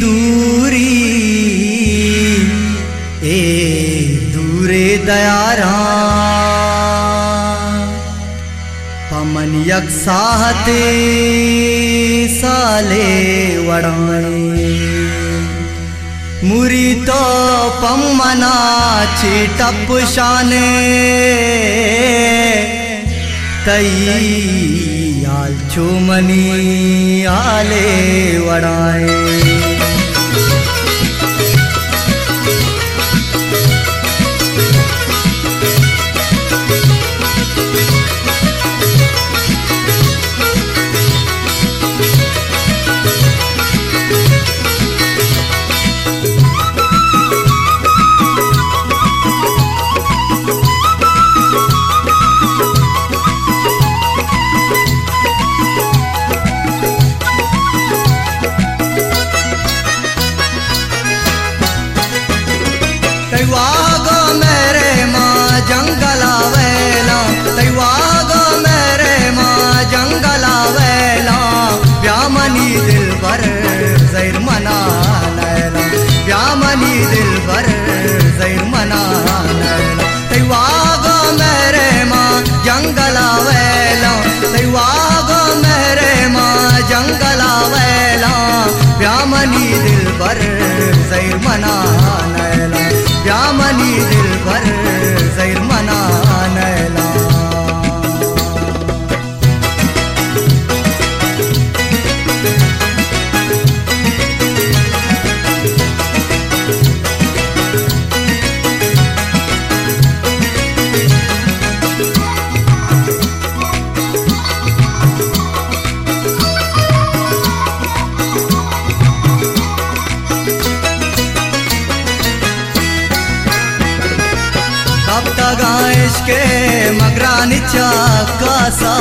दूरी। ए पमन साहते साले वड़ाए। मुरी तो पम्मना चिटप शाने। तई आल चुमनी आले वड़ाए। زير منان عينا بعملي دل برر زير منان عينا تيواغا مهري ما جنگلا ويلا تيواغا مهري ما جنگلا ويلا بعملي دل برر زير منان عينا بعملي دل برر زير منان अब तक इश्के मगरानी चाक का सा